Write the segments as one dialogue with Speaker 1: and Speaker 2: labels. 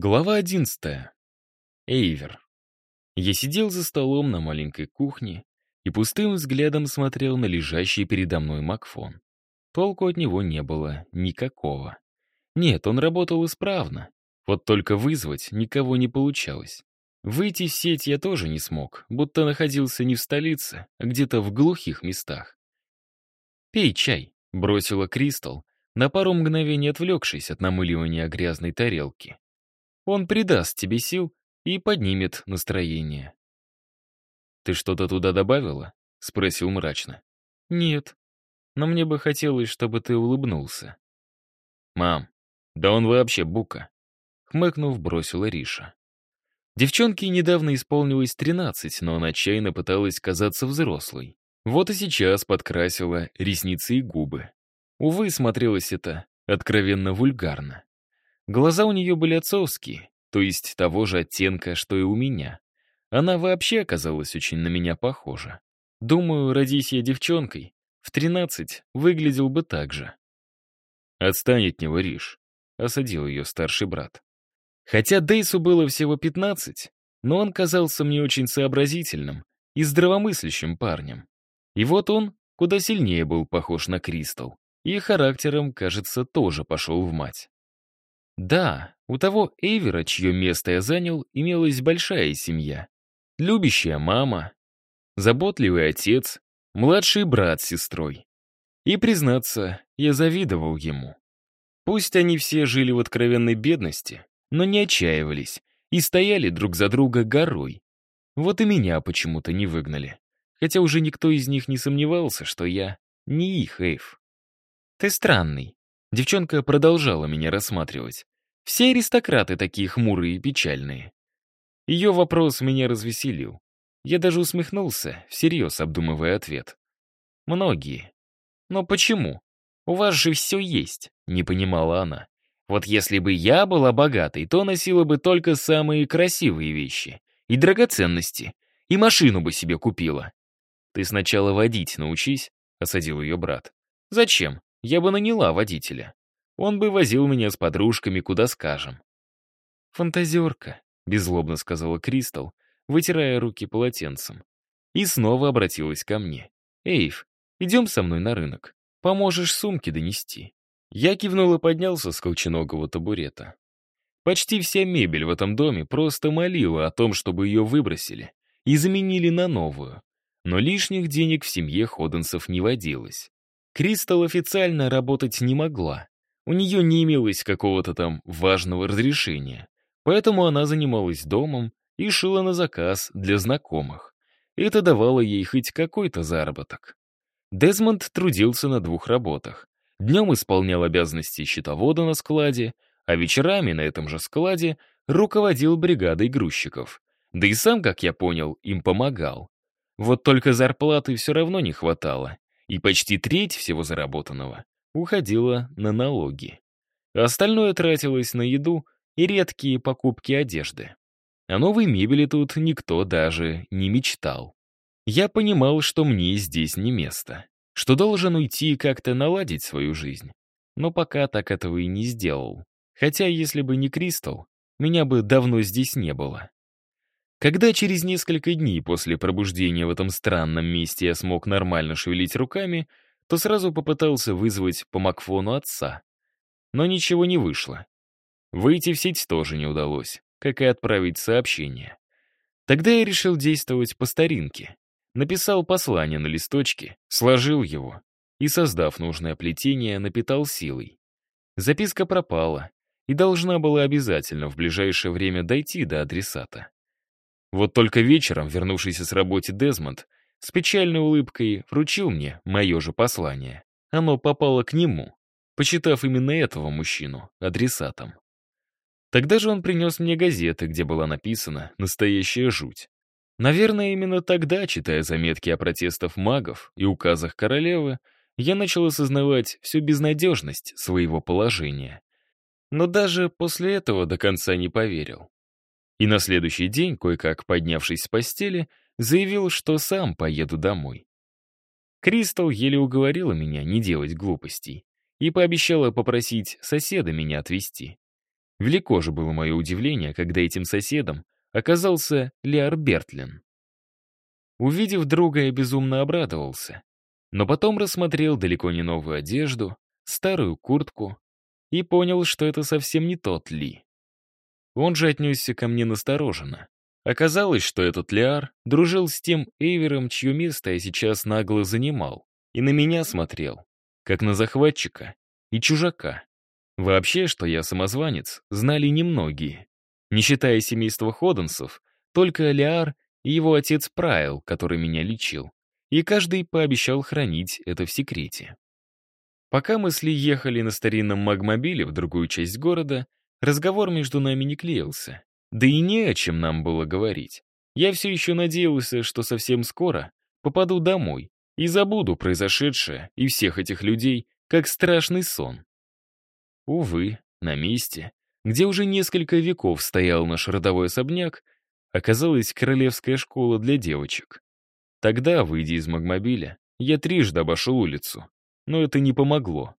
Speaker 1: Глава одиннадцатая. Эйвер. Я сидел за столом на маленькой кухне и пустым взглядом смотрел на лежащий передо мной Макфон. Толку от него не было никакого. Нет, он работал исправно. Вот только вызвать никого не получалось. Выйти в сеть я тоже не смог, будто находился не в столице, а где-то в глухих местах. «Пей чай», — бросила Кристал, на пару мгновений отвлекшись от намыливания грязной тарелки. Он придаст тебе сил и поднимет настроение. «Ты что-то туда добавила?» — спросил мрачно. «Нет. Но мне бы хотелось, чтобы ты улыбнулся». «Мам, да он вообще бука!» — хмыкнув, бросила Риша. Девчонке недавно исполнилось тринадцать, но она отчаянно пыталась казаться взрослой. Вот и сейчас подкрасила ресницы и губы. Увы, смотрелось это откровенно вульгарно. Глаза у нее были отцовские, то есть того же оттенка, что и у меня. Она вообще оказалась очень на меня похожа. Думаю, родись я девчонкой, в тринадцать выглядел бы так же. «Отстань от него, Риш», — осадил ее старший брат. Хотя Дейсу было всего пятнадцать, но он казался мне очень сообразительным и здравомыслящим парнем. И вот он куда сильнее был похож на Кристал, и характером, кажется, тоже пошел в мать. Да, у того Эйвера, чье место я занял, имелась большая семья. Любящая мама, заботливый отец, младший брат с сестрой. И, признаться, я завидовал ему. Пусть они все жили в откровенной бедности, но не отчаивались и стояли друг за друга горой. Вот и меня почему-то не выгнали. Хотя уже никто из них не сомневался, что я не их Эйв. «Ты странный», Девчонка продолжала меня рассматривать. Все аристократы такие хмурые и печальные. Ее вопрос меня развеселил. Я даже усмехнулся, всерьез обдумывая ответ. Многие. Но почему? У вас же все есть, не понимала она. Вот если бы я была богатой, то носила бы только самые красивые вещи и драгоценности, и машину бы себе купила. Ты сначала водить научись, осадил ее брат. Зачем? Я бы наняла водителя. Он бы возил меня с подружками куда скажем. «Фантазерка», — беззлобно сказала Кристал, вытирая руки полотенцем. И снова обратилась ко мне. «Эйв, идем со мной на рынок. Поможешь сумки донести». Я кивнул и поднялся с колченогого табурета. Почти вся мебель в этом доме просто молила о том, чтобы ее выбросили и заменили на новую. Но лишних денег в семье Ходенсов не водилось. Кристал официально работать не могла. У нее не имелось какого-то там важного разрешения. Поэтому она занималась домом и шила на заказ для знакомых. Это давало ей хоть какой-то заработок. Дезмонд трудился на двух работах. Днем исполнял обязанности счетовода на складе, а вечерами на этом же складе руководил бригадой грузчиков. Да и сам, как я понял, им помогал. Вот только зарплаты все равно не хватало и почти треть всего заработанного уходила на налоги. Остальное тратилось на еду и редкие покупки одежды. О новой мебели тут никто даже не мечтал. Я понимал, что мне здесь не место, что должен уйти и как-то наладить свою жизнь. Но пока так этого и не сделал. Хотя, если бы не Кристал, меня бы давно здесь не было. Когда через несколько дней после пробуждения в этом странном месте я смог нормально шевелить руками, то сразу попытался вызвать по Макфону отца. Но ничего не вышло. Выйти в сеть тоже не удалось, как и отправить сообщение. Тогда я решил действовать по старинке. Написал послание на листочке, сложил его и, создав нужное плетение, напитал силой. Записка пропала и должна была обязательно в ближайшее время дойти до адресата. Вот только вечером, вернувшийся с работы Дезмонд, с печальной улыбкой вручил мне мое же послание. Оно попало к нему, почитав именно этого мужчину адресатом. Тогда же он принес мне газеты, где была написана «Настоящая жуть». Наверное, именно тогда, читая заметки о протестах магов и указах королевы, я начал осознавать всю безнадежность своего положения. Но даже после этого до конца не поверил. И на следующий день, кое-как поднявшись с постели, заявил, что сам поеду домой. Кристал еле уговорила меня не делать глупостей и пообещала попросить соседа меня отвезти. Велико же было мое удивление, когда этим соседом оказался Леар Бертлин. Увидев друга, я безумно обрадовался. Но потом рассмотрел далеко не новую одежду, старую куртку и понял, что это совсем не тот Ли. Он же отнесся ко мне настороженно. Оказалось, что этот Лиар дружил с тем Эйвером, чье место я сейчас нагло занимал, и на меня смотрел, как на захватчика и чужака. Вообще, что я самозванец, знали немногие. Не считая семейства Ходенсов, только Лиар и его отец Прайл, который меня лечил. И каждый пообещал хранить это в секрете. Пока мы с Ли ехали на старинном магмобиле в другую часть города, разговор между нами не клеился. Да и не о чем нам было говорить. Я все еще надеялся, что совсем скоро попаду домой и забуду произошедшее и всех этих людей, как страшный сон. Увы, на месте, где уже несколько веков стоял наш родовой особняк, оказалась королевская школа для девочек. Тогда, выйдя из магмобиля, я трижды обошел улицу, но это не помогло.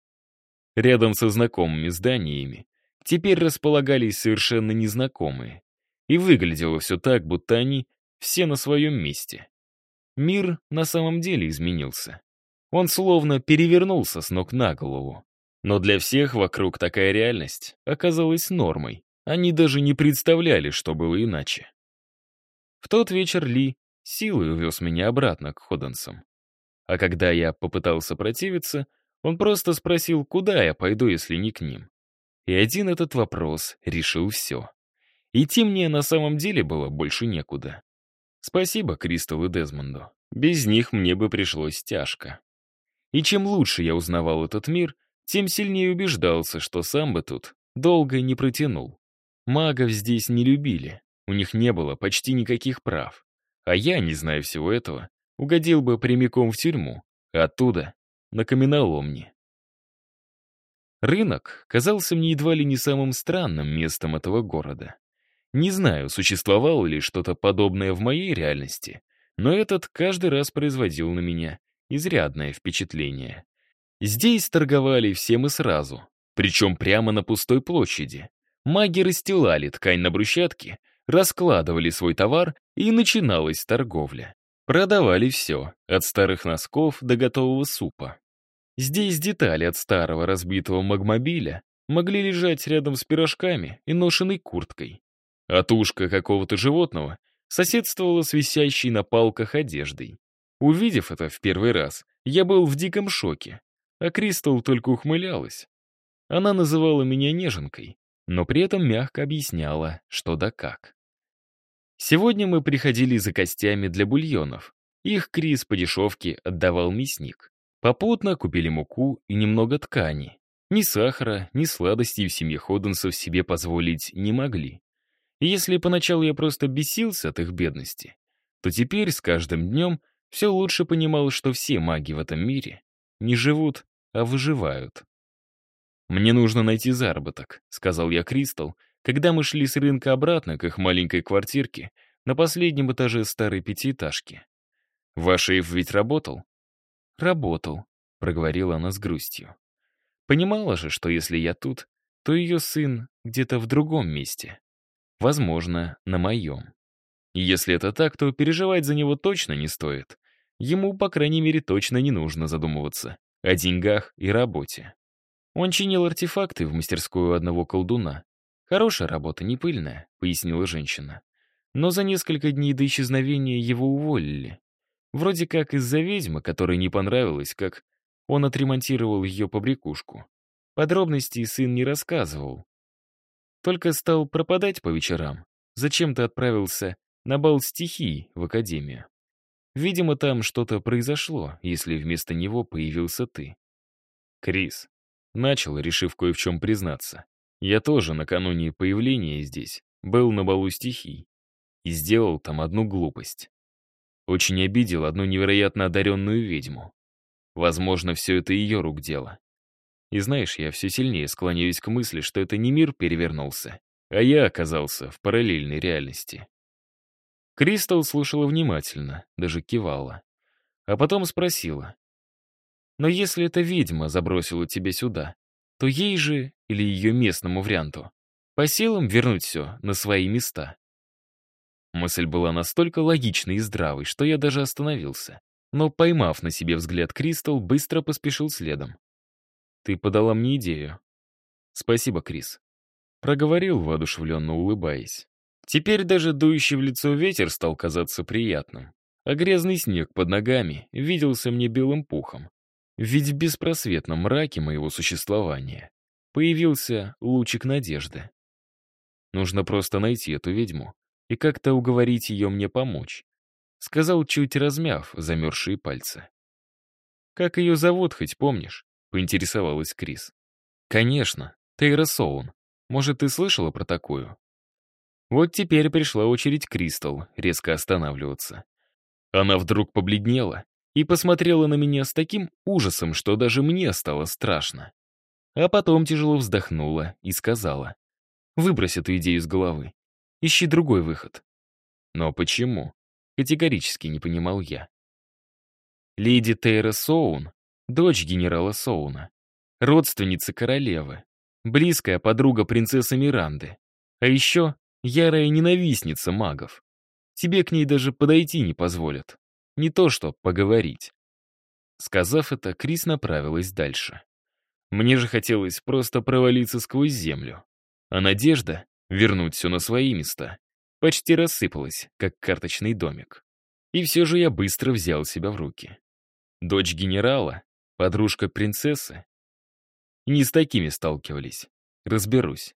Speaker 1: Рядом со знакомыми зданиями теперь располагались совершенно незнакомые. И выглядело все так, будто они все на своем месте. Мир на самом деле изменился. Он словно перевернулся с ног на голову. Но для всех вокруг такая реальность оказалась нормой. Они даже не представляли, что было иначе. В тот вечер Ли силой увез меня обратно к Ходенсам. А когда я попытался противиться, он просто спросил, куда я пойду, если не к ним. И один этот вопрос решил все. Идти мне на самом деле было больше некуда. Спасибо Кристал и Дезмонду. Без них мне бы пришлось тяжко. И чем лучше я узнавал этот мир, тем сильнее убеждался, что сам бы тут долго не протянул. Магов здесь не любили, у них не было почти никаких прав. А я, не зная всего этого, угодил бы прямиком в тюрьму, а оттуда — на каменоломни. Рынок казался мне едва ли не самым странным местом этого города. Не знаю, существовало ли что-то подобное в моей реальности, но этот каждый раз производил на меня изрядное впечатление. Здесь торговали всем и сразу, причем прямо на пустой площади. Маги расстилали ткань на брусчатке, раскладывали свой товар, и начиналась торговля. Продавали все, от старых носков до готового супа. Здесь детали от старого разбитого магмобиля могли лежать рядом с пирожками и ношенной курткой. А тушка какого-то животного соседствовала с висящей на палках одеждой. Увидев это в первый раз, я был в диком шоке, а Кристал только ухмылялась. Она называла меня неженкой, но при этом мягко объясняла, что да как. Сегодня мы приходили за костями для бульонов. Их Крис по дешевке отдавал мясник. Попутно купили муку и немного ткани. Ни сахара, ни сладостей в семье Ходенсов себе позволить не могли. И если поначалу я просто бесился от их бедности, то теперь с каждым днем все лучше понимал, что все маги в этом мире не живут, а выживают. «Мне нужно найти заработок», — сказал я Кристал, когда мы шли с рынка обратно к их маленькой квартирке на последнем этаже старой пятиэтажки. «Ваш шеф ведь работал?» «Работал», — проговорила она с грустью. Понимала же, что если я тут, то ее сын где-то в другом месте. Возможно, на моем. И если это так, то переживать за него точно не стоит. Ему, по крайней мере, точно не нужно задумываться о деньгах и работе. Он чинил артефакты в мастерскую одного колдуна. Хорошая работа, не пыльная, пояснила женщина. Но за несколько дней до исчезновения его уволили. Вроде как из-за ведьмы, которой не понравилось, как он отремонтировал ее побрякушку. Подробностей сын не рассказывал. Только стал пропадать по вечерам. Зачем-то отправился на бал стихий в академию. Видимо, там что-то произошло, если вместо него появился ты. Крис. Начал, решив кое в чем признаться. Я тоже накануне появления здесь был на балу стихий и сделал там одну глупость. Очень обидел одну невероятно одаренную ведьму. Возможно, все это ее рук дело. И знаешь, я все сильнее склоняюсь к мысли, что это не мир перевернулся, а я оказался в параллельной реальности. Кристал слушала внимательно, даже кивала. А потом спросила. «Но если эта ведьма забросила тебя сюда, то ей же или ее местному варианту по силам вернуть все на свои места. Мысль была настолько логичной и здравой, что я даже остановился. Но, поймав на себе взгляд Кристал, быстро поспешил следом. «Ты подала мне идею». «Спасибо, Крис», — проговорил, воодушевленно улыбаясь. Теперь даже дующий в лицо ветер стал казаться приятным, а грязный снег под ногами виделся мне белым пухом. Ведь в беспросветном мраке моего существования появился лучик надежды. Нужно просто найти эту ведьму и как-то уговорить ее мне помочь. Сказал, чуть размяв замерзшие пальцы. «Как ее зовут, хоть помнишь?» — поинтересовалась Крис. «Конечно, Тейра Соун. Может, ты слышала про такую?» Вот теперь пришла очередь Кристал резко останавливаться. Она вдруг побледнела и посмотрела на меня с таким ужасом, что даже мне стало страшно. А потом тяжело вздохнула и сказала, «Выбрось эту идею из головы. Ищи другой выход». «Но почему?» Категорически не понимал я. Леди Тейра Соун, дочь генерала Соуна, родственница королевы, близкая подруга принцессы Миранды, а еще ярая ненавистница магов. Тебе к ней даже подойти не позволят. Не то что поговорить. Сказав это, Крис направилась дальше. Мне же хотелось просто провалиться сквозь землю. А надежда — вернуть все на свои места почти рассыпалась, как карточный домик. И все же я быстро взял себя в руки. Дочь генерала, подружка принцессы. Не с такими сталкивались. Разберусь.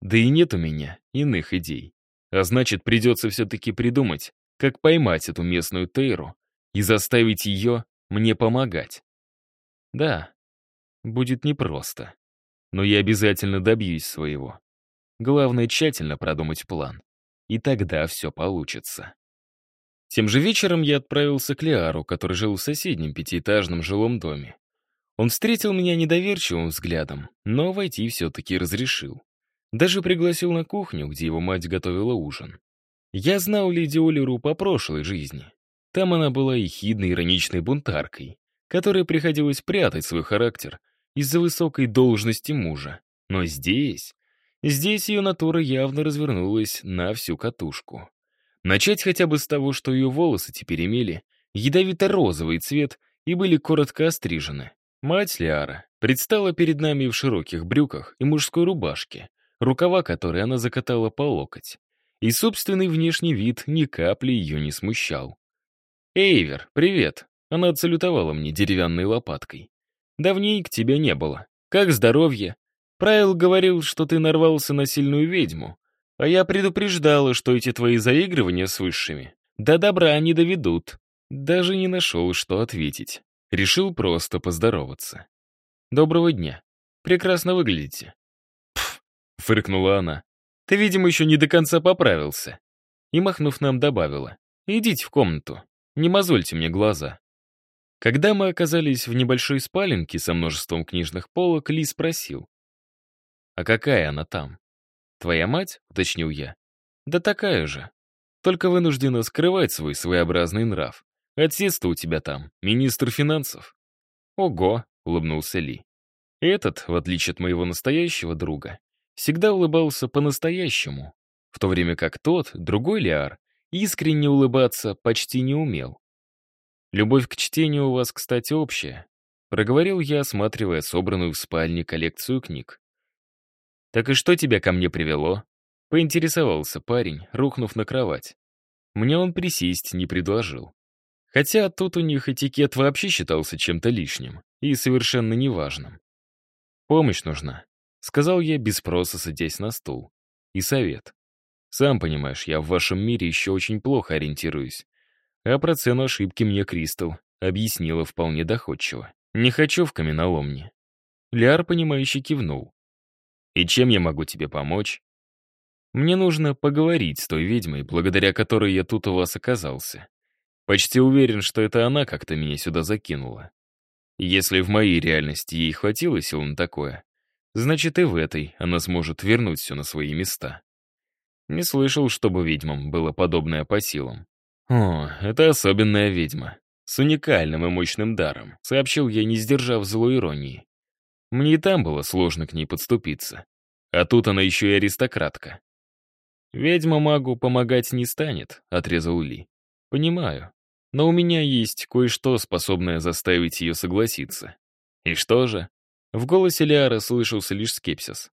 Speaker 1: Да и нет у меня иных идей. А значит, придется все-таки придумать, как поймать эту местную Тейру и заставить ее мне помогать. Да, будет непросто. Но я обязательно добьюсь своего. Главное, тщательно продумать план и тогда все получится. Тем же вечером я отправился к Лиару, который жил в соседнем пятиэтажном жилом доме. Он встретил меня недоверчивым взглядом, но войти все-таки разрешил. Даже пригласил на кухню, где его мать готовила ужин. Я знал леди Олеру по прошлой жизни. Там она была ехидной, ироничной бунтаркой, которой приходилось прятать свой характер из-за высокой должности мужа. Но здесь Здесь ее натура явно развернулась на всю катушку. Начать хотя бы с того, что ее волосы теперь имели ядовито-розовый цвет и были коротко острижены. Мать Лиара предстала перед нами в широких брюках и мужской рубашке, рукава которой она закатала по локоть. И собственный внешний вид ни капли ее не смущал. «Эйвер, привет!» Она отсалютовала мне деревянной лопаткой. «Давней к тебя не было. Как здоровье? Правил говорил, что ты нарвался на сильную ведьму, а я предупреждала, что эти твои заигрывания с высшими до добра не доведут. Даже не нашел, что ответить. Решил просто поздороваться. «Доброго дня. Прекрасно выглядите». «Пф», — фыркнула она. «Ты, видимо, еще не до конца поправился». И, махнув нам, добавила. «Идите в комнату. Не мозольте мне глаза». Когда мы оказались в небольшой спаленке со множеством книжных полок, Ли спросил. «А какая она там?» «Твоя мать?» — уточнил я. «Да такая же. Только вынуждена скрывать свой своеобразный нрав. Отец-то у тебя там, министр финансов». «Ого!» — улыбнулся Ли. Этот, в отличие от моего настоящего друга, всегда улыбался по-настоящему, в то время как тот, другой Лиар, искренне улыбаться почти не умел. «Любовь к чтению у вас, кстати, общая», — проговорил я, осматривая собранную в спальне коллекцию книг. «Так и что тебя ко мне привело?» — поинтересовался парень, рухнув на кровать. Мне он присесть не предложил. Хотя тут у них этикет вообще считался чем-то лишним и совершенно неважным. «Помощь нужна», — сказал я без спроса, садясь на стул. «И совет. Сам понимаешь, я в вашем мире еще очень плохо ориентируюсь. А про цену ошибки мне Кристал объяснила вполне доходчиво. Не хочу в каменоломне». Ляр, понимающе кивнул. И чем я могу тебе помочь? Мне нужно поговорить с той ведьмой, благодаря которой я тут у вас оказался. Почти уверен, что это она как-то меня сюда закинула. Если в моей реальности ей хватило сил на такое, значит и в этой она сможет вернуть все на свои места. Не слышал, чтобы ведьмам было подобное по силам. «О, это особенная ведьма. С уникальным и мощным даром», — сообщил я, не сдержав злой иронии. Мне и там было сложно к ней подступиться. А тут она еще и аристократка. «Ведьма магу помогать не станет», — отрезал Ли. «Понимаю. Но у меня есть кое-что, способное заставить ее согласиться». «И что же?» В голосе Лиара слышался лишь скепсис.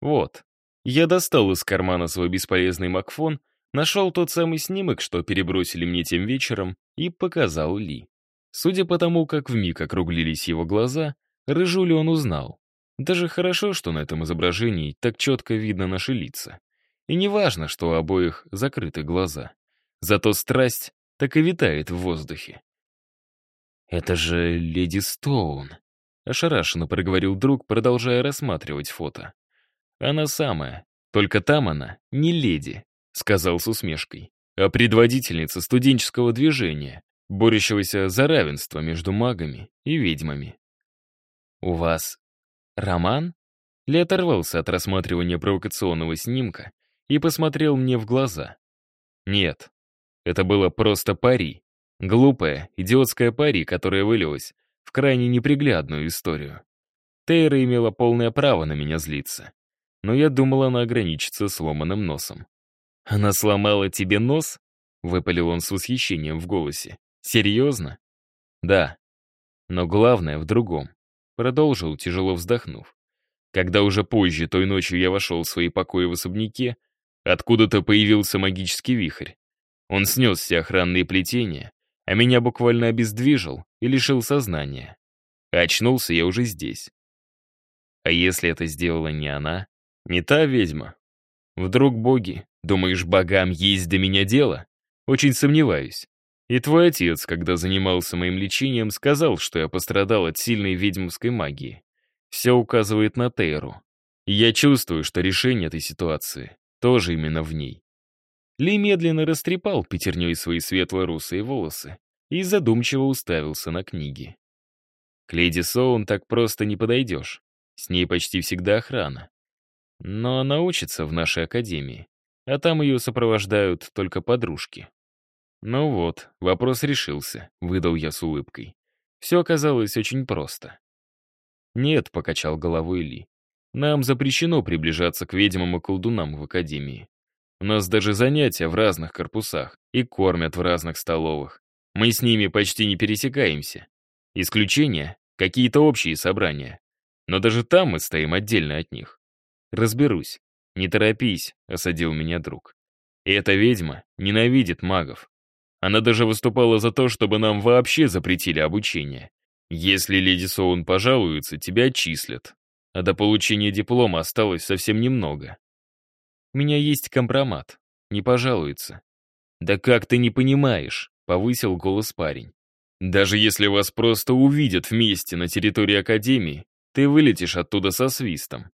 Speaker 1: «Вот». Я достал из кармана свой бесполезный макфон, нашел тот самый снимок, что перебросили мне тем вечером, и показал Ли. Судя по тому, как вмиг округлились его глаза, рыжулю он узнал. Даже хорошо, что на этом изображении так четко видно наши лица. И не важно, что у обоих закрыты глаза. Зато страсть так и витает в воздухе. «Это же леди Стоун», — ошарашенно проговорил друг, продолжая рассматривать фото. «Она самая. Только там она не леди», — сказал с усмешкой, «а предводительница студенческого движения, борющегося за равенство между магами и ведьмами». «У вас роман?» Ли оторвался от рассматривания провокационного снимка и посмотрел мне в глаза. Нет, это было просто пари. Глупая, идиотская пари, которая вылилась в крайне неприглядную историю. Тейра имела полное право на меня злиться. Но я думал, она ограничится сломанным носом. «Она сломала тебе нос?» — выпалил он с восхищением в голосе. «Серьезно?» «Да. Но главное в другом», — продолжил, тяжело вздохнув. Когда уже позже той ночью я вошел в свои покои в особняке, Откуда-то появился магический вихрь. Он снес все охранные плетения, а меня буквально обездвижил и лишил сознания. Очнулся я уже здесь. А если это сделала не она, не та ведьма? Вдруг боги, думаешь, богам есть до меня дело? Очень сомневаюсь. И твой отец, когда занимался моим лечением, сказал, что я пострадал от сильной ведьмовской магии. Все указывает на Тейру. И я чувствую, что решение этой ситуации тоже именно в ней. Ли медленно растрепал пятерней свои светло-русые волосы и задумчиво уставился на книги. К леди Соун так просто не подойдешь. С ней почти всегда охрана. Но она учится в нашей академии, а там ее сопровождают только подружки. Ну вот, вопрос решился, выдал я с улыбкой. Все оказалось очень просто. «Нет», — покачал головой Ли. Нам запрещено приближаться к ведьмам и колдунам в академии. У нас даже занятия в разных корпусах и кормят в разных столовых. Мы с ними почти не пересекаемся. Исключения — какие-то общие собрания. Но даже там мы стоим отдельно от них. Разберусь. Не торопись, — осадил меня друг. И эта ведьма ненавидит магов. Она даже выступала за то, чтобы нам вообще запретили обучение. Если леди Соун пожалуется, тебя отчислят, а до получения диплома осталось совсем немного. У меня есть компромат, не пожалуется. «Да как ты не понимаешь?» — повысил голос парень. «Даже если вас просто увидят вместе на территории Академии, ты вылетишь оттуда со свистом.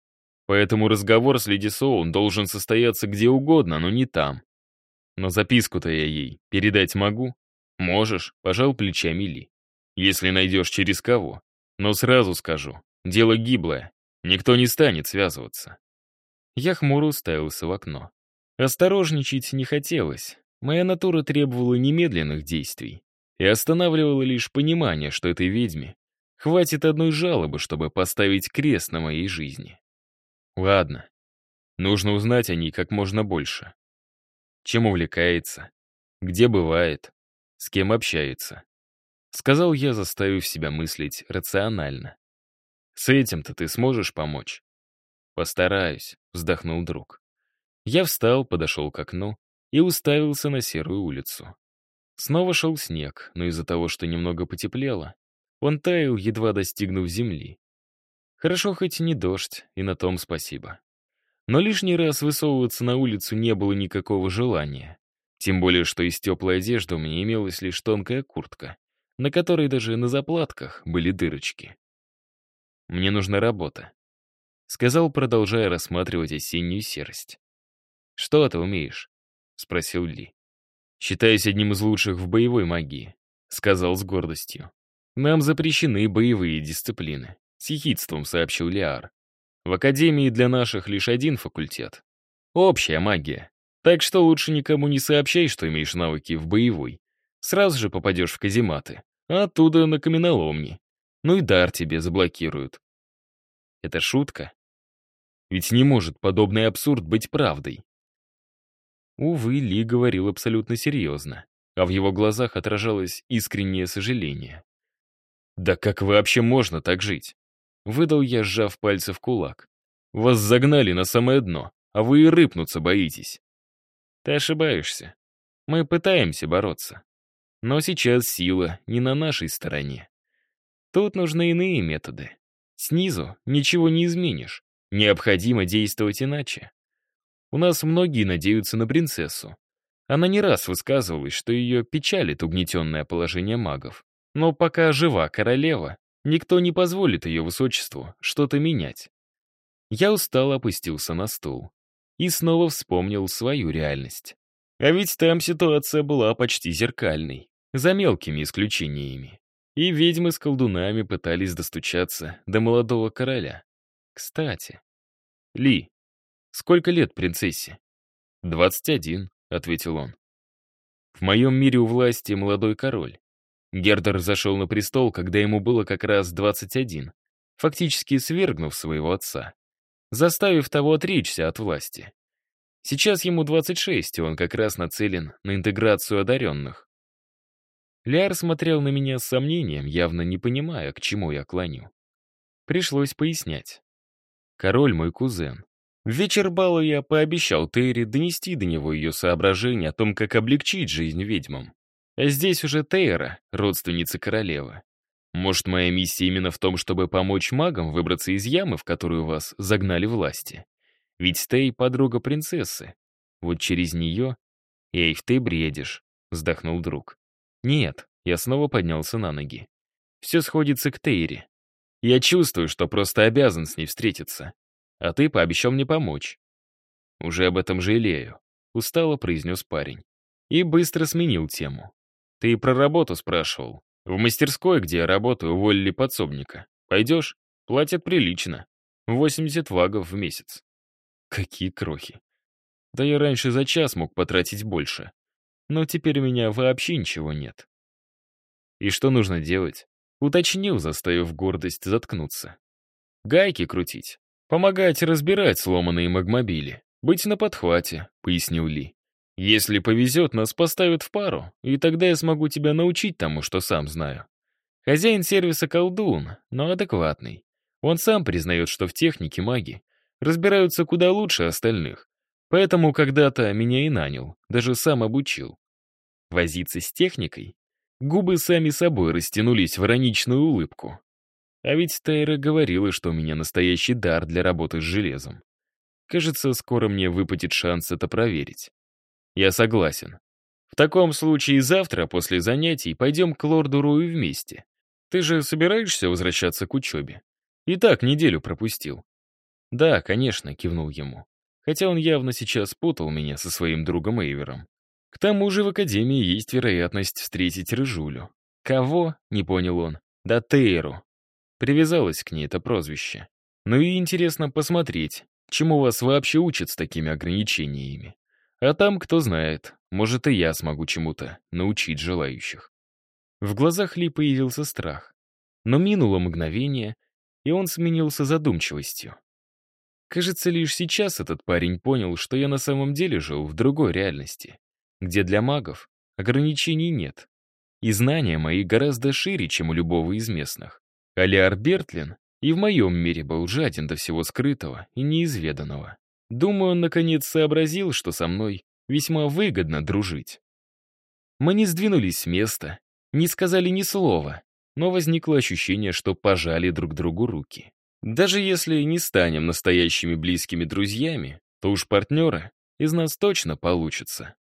Speaker 1: Поэтому разговор с Леди Соун должен состояться где угодно, но не там. Но записку-то я ей передать могу? Можешь, пожал плечами Ли. Если найдешь через кого. Но сразу скажу, дело гиблое. Никто не станет связываться. Я хмуро уставился в окно. Осторожничать не хотелось. Моя натура требовала немедленных действий и останавливала лишь понимание, что этой ведьме хватит одной жалобы, чтобы поставить крест на моей жизни. Ладно, нужно узнать о ней как можно больше. Чем увлекается, где бывает, с кем общается. Сказал я, заставив себя мыслить рационально. С этим-то ты сможешь помочь?» «Постараюсь», — вздохнул друг. Я встал, подошел к окну и уставился на серую улицу. Снова шел снег, но из-за того, что немного потеплело, он таял, едва достигнув земли. Хорошо хоть не дождь, и на том спасибо. Но лишний раз высовываться на улицу не было никакого желания. Тем более, что из теплой одежды у меня имелась лишь тонкая куртка, на которой даже на заплатках были дырочки. Мне нужна работа», — сказал, продолжая рассматривать осеннюю серость. «Что ты умеешь?» — спросил Ли. «Считаюсь одним из лучших в боевой магии», — сказал с гордостью. «Нам запрещены боевые дисциплины», — с ехидством сообщил Лиар. «В Академии для наших лишь один факультет. Общая магия. Так что лучше никому не сообщай, что имеешь навыки в боевой. Сразу же попадешь в казематы, а оттуда на каменоломни. Ну и дар тебе заблокируют. Это шутка? Ведь не может подобный абсурд быть правдой. Увы, Ли говорил абсолютно серьезно, а в его глазах отражалось искреннее сожаление. «Да как вообще можно так жить?» Выдал я, сжав пальцы в кулак. «Вас загнали на самое дно, а вы и рыпнуться боитесь». «Ты ошибаешься. Мы пытаемся бороться. Но сейчас сила не на нашей стороне. Тут нужны иные методы. Снизу ничего не изменишь. Необходимо действовать иначе. У нас многие надеются на принцессу. Она не раз высказывалась, что ее печалит угнетенное положение магов. Но пока жива королева, никто не позволит ее высочеству что-то менять. Я устало опустился на стул и снова вспомнил свою реальность. А ведь там ситуация была почти зеркальной, за мелкими исключениями. И ведьмы с колдунами пытались достучаться до молодого короля. Кстати, Ли, сколько лет принцессе? «Двадцать один», — ответил он. В моем мире у власти молодой король. Гердер зашел на престол, когда ему было как раз 21, фактически свергнув своего отца, заставив того отречься от власти. Сейчас ему 26, и он как раз нацелен на интеграцию одаренных. Ляр смотрел на меня с сомнением, явно не понимая, к чему я клоню. Пришлось пояснять. Король мой кузен. В вечер бала я пообещал Тейре донести до него ее соображения о том, как облегчить жизнь ведьмам. А здесь уже Тейра, родственница королевы. Может, моя миссия именно в том, чтобы помочь магам выбраться из ямы, в которую вас загнали власти? Ведь Тей — подруга принцессы. Вот через нее... Эйв, ты бредишь, вздохнул друг. Нет, я снова поднялся на ноги. Все сходится к Тейре. Я чувствую, что просто обязан с ней встретиться. А ты пообещал мне помочь. Уже об этом жалею, устало произнес парень. И быстро сменил тему. Ты про работу спрашивал. В мастерской, где я работаю, уволили подсобника. Пойдешь? Платят прилично. 80 вагов в месяц. Какие крохи. Да я раньше за час мог потратить больше но теперь у меня вообще ничего нет. И что нужно делать? Уточнил, заставив гордость заткнуться. Гайки крутить. Помогать разбирать сломанные магмобили. Быть на подхвате, пояснил Ли. Если повезет, нас поставят в пару, и тогда я смогу тебя научить тому, что сам знаю. Хозяин сервиса колдун, но адекватный. Он сам признает, что в технике маги разбираются куда лучше остальных. Поэтому когда-то меня и нанял, даже сам обучил. Возиться с техникой? Губы сами собой растянулись в ироничную улыбку. А ведь Тайра говорила, что у меня настоящий дар для работы с железом. Кажется, скоро мне выпадет шанс это проверить. Я согласен. В таком случае завтра, после занятий, пойдем к лорду Рою вместе. Ты же собираешься возвращаться к учебе? И так неделю пропустил. Да, конечно, кивнул ему хотя он явно сейчас путал меня со своим другом Эйвером. К тому же в Академии есть вероятность встретить Рыжулю. Кого? — не понял он. Да Тейру. Привязалось к ней это прозвище. Ну и интересно посмотреть, чему вас вообще учат с такими ограничениями. А там, кто знает, может и я смогу чему-то научить желающих. В глазах Ли появился страх. Но минуло мгновение, и он сменился задумчивостью. Кажется, лишь сейчас этот парень понял, что я на самом деле жил в другой реальности, где для магов ограничений нет. И знания мои гораздо шире, чем у любого из местных. Алиар Бертлин и в моем мире был жаден до всего скрытого и неизведанного. Думаю, он наконец сообразил, что со мной весьма выгодно дружить. Мы не сдвинулись с места, не сказали ни слова, но возникло ощущение, что пожали друг другу руки. Даже если не станем настоящими близкими друзьями, то уж партнеры из нас точно получится.